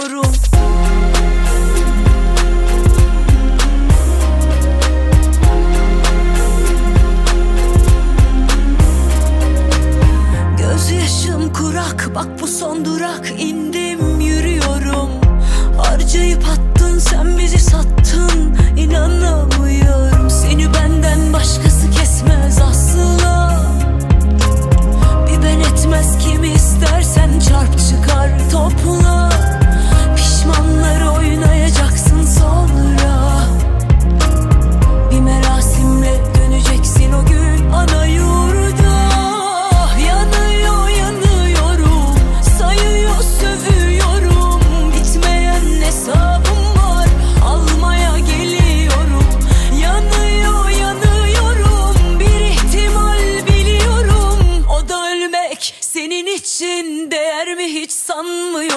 istiyorum. Gözyaşım kurak bak bu son durak indim yürüyorum harcayıp attım hiç sanmıyorum.